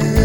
said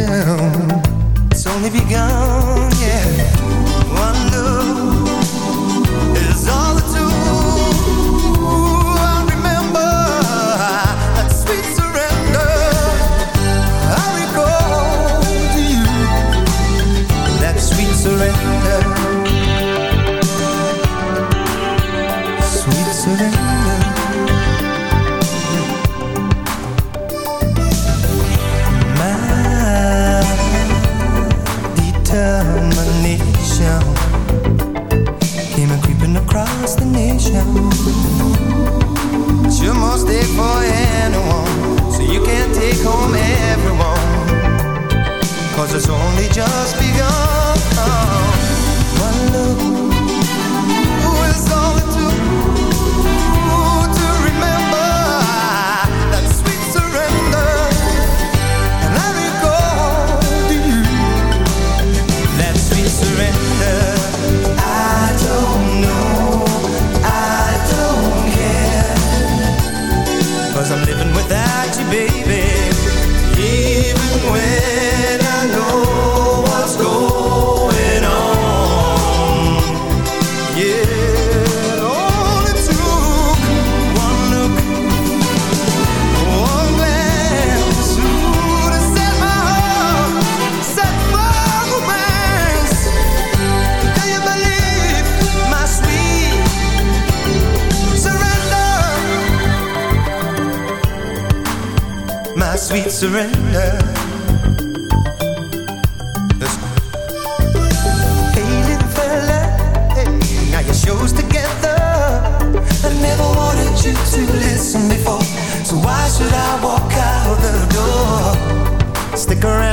to listen before. So why should I walk out the door? Stick around.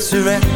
cigarette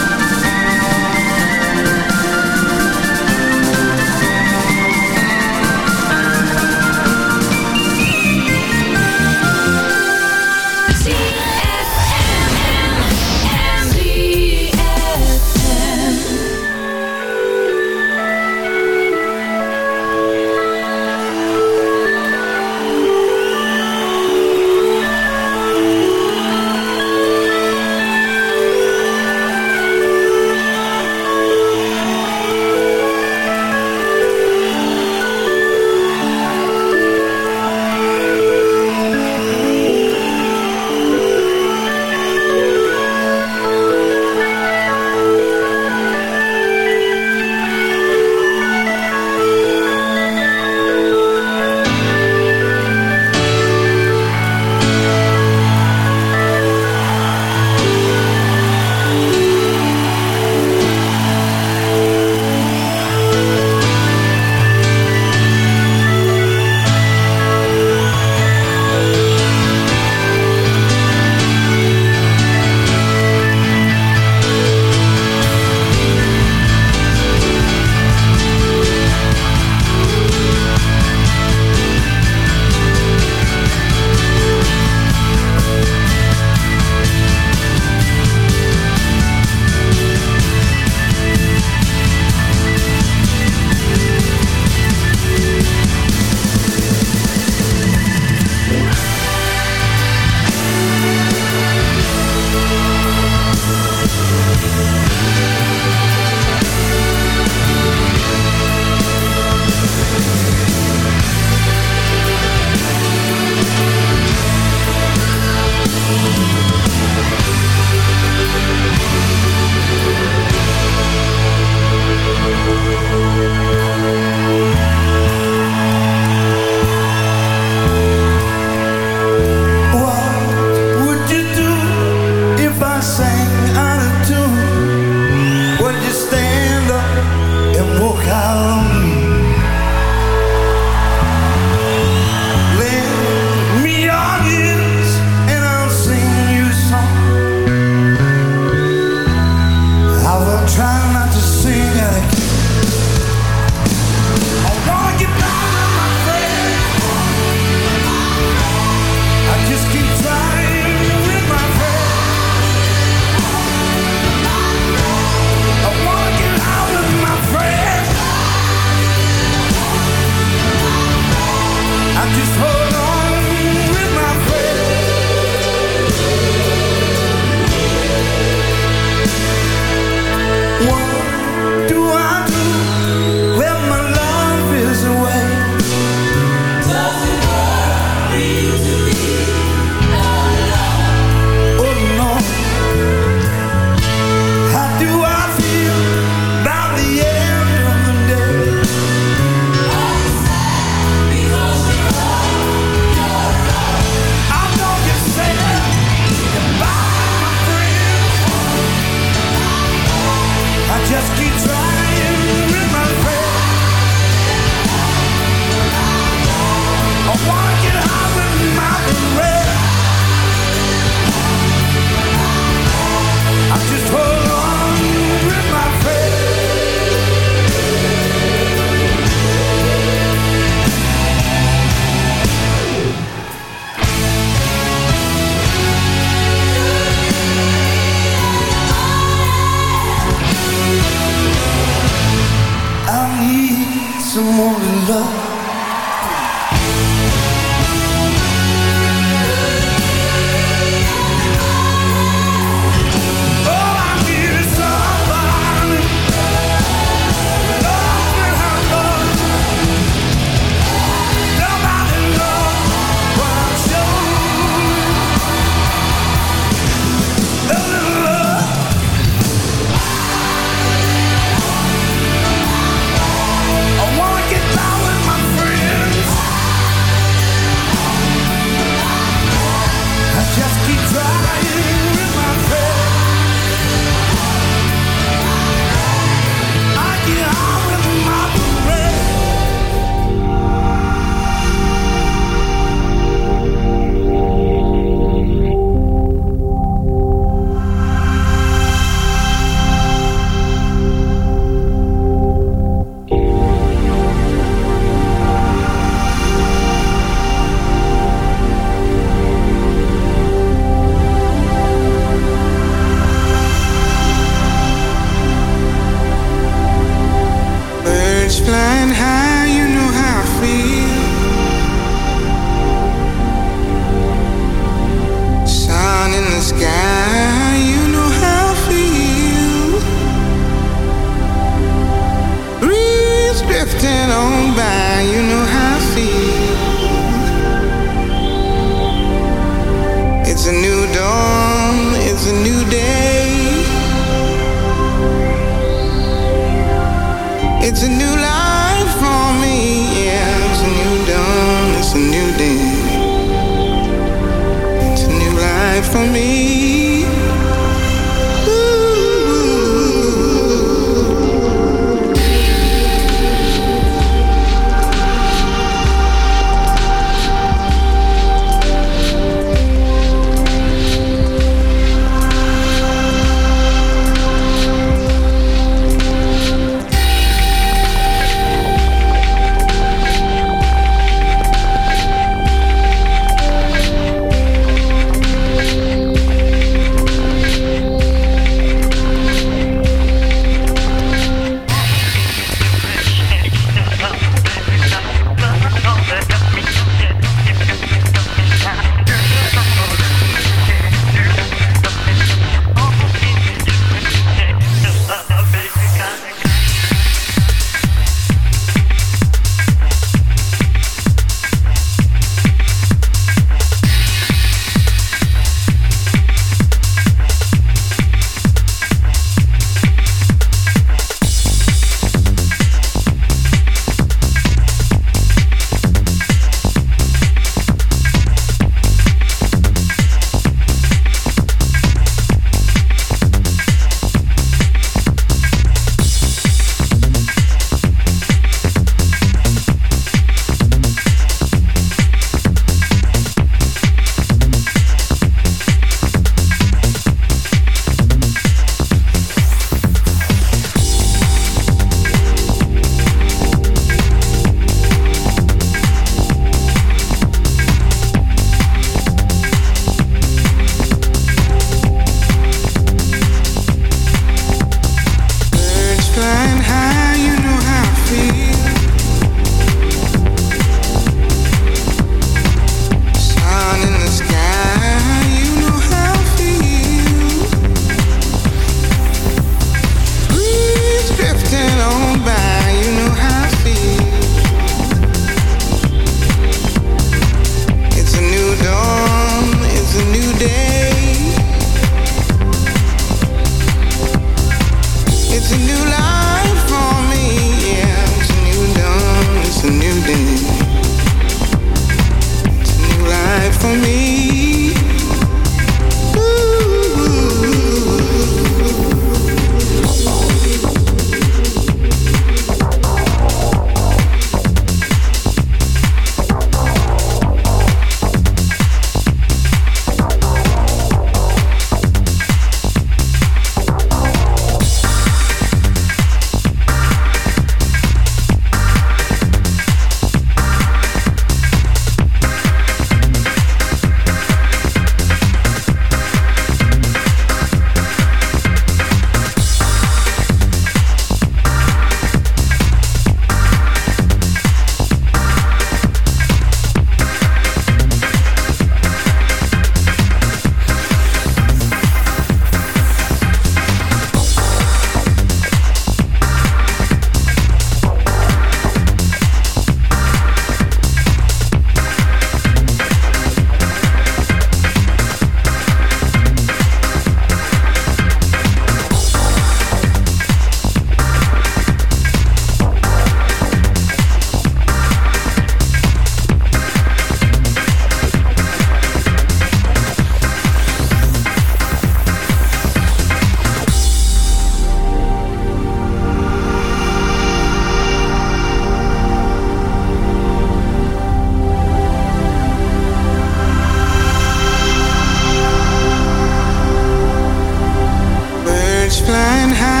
flying high.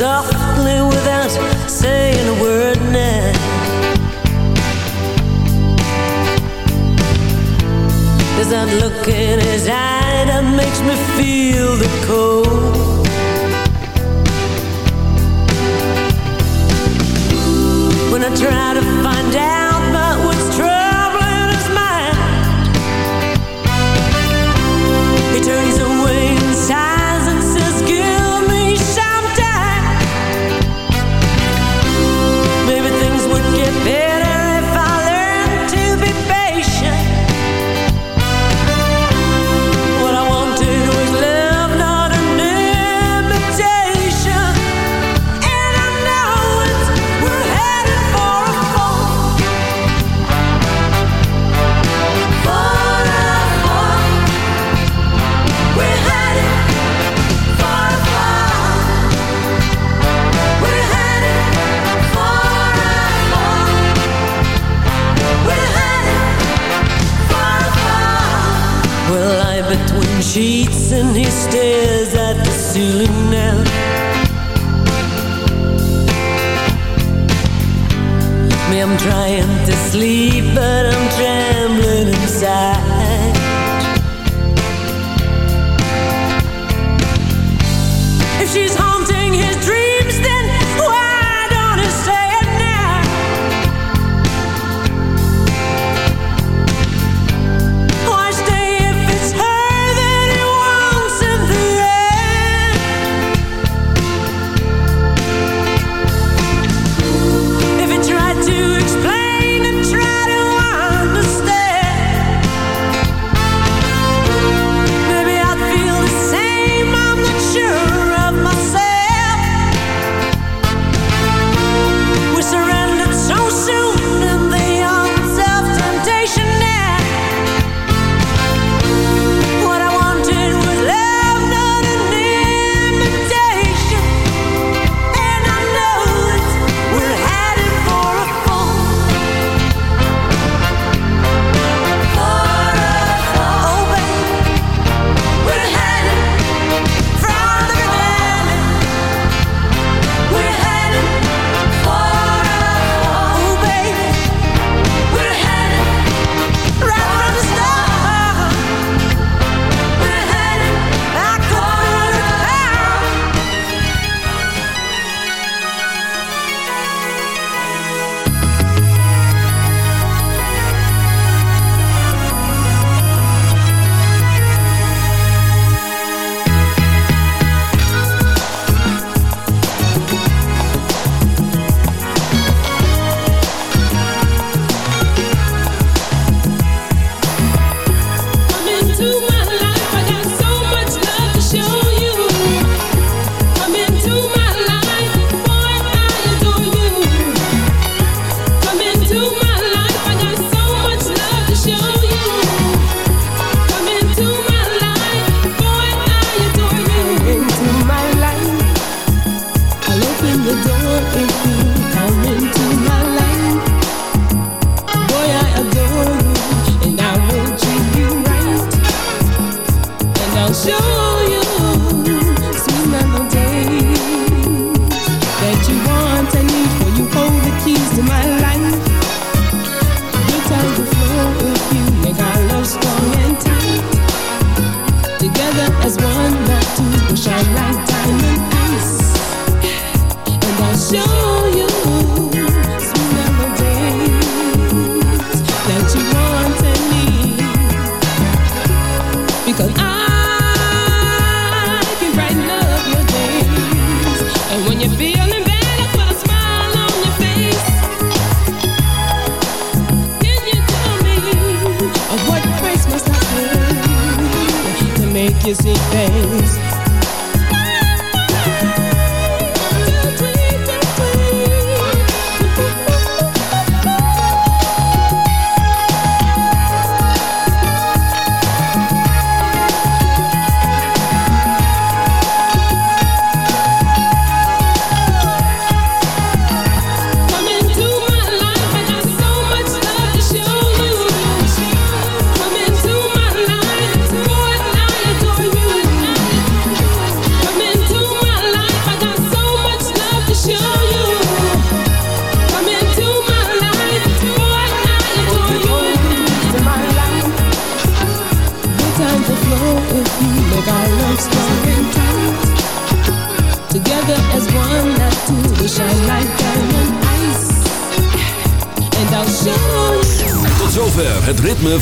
softly without saying a word now. As that look in his eye that makes me feel the cold. When I try to find out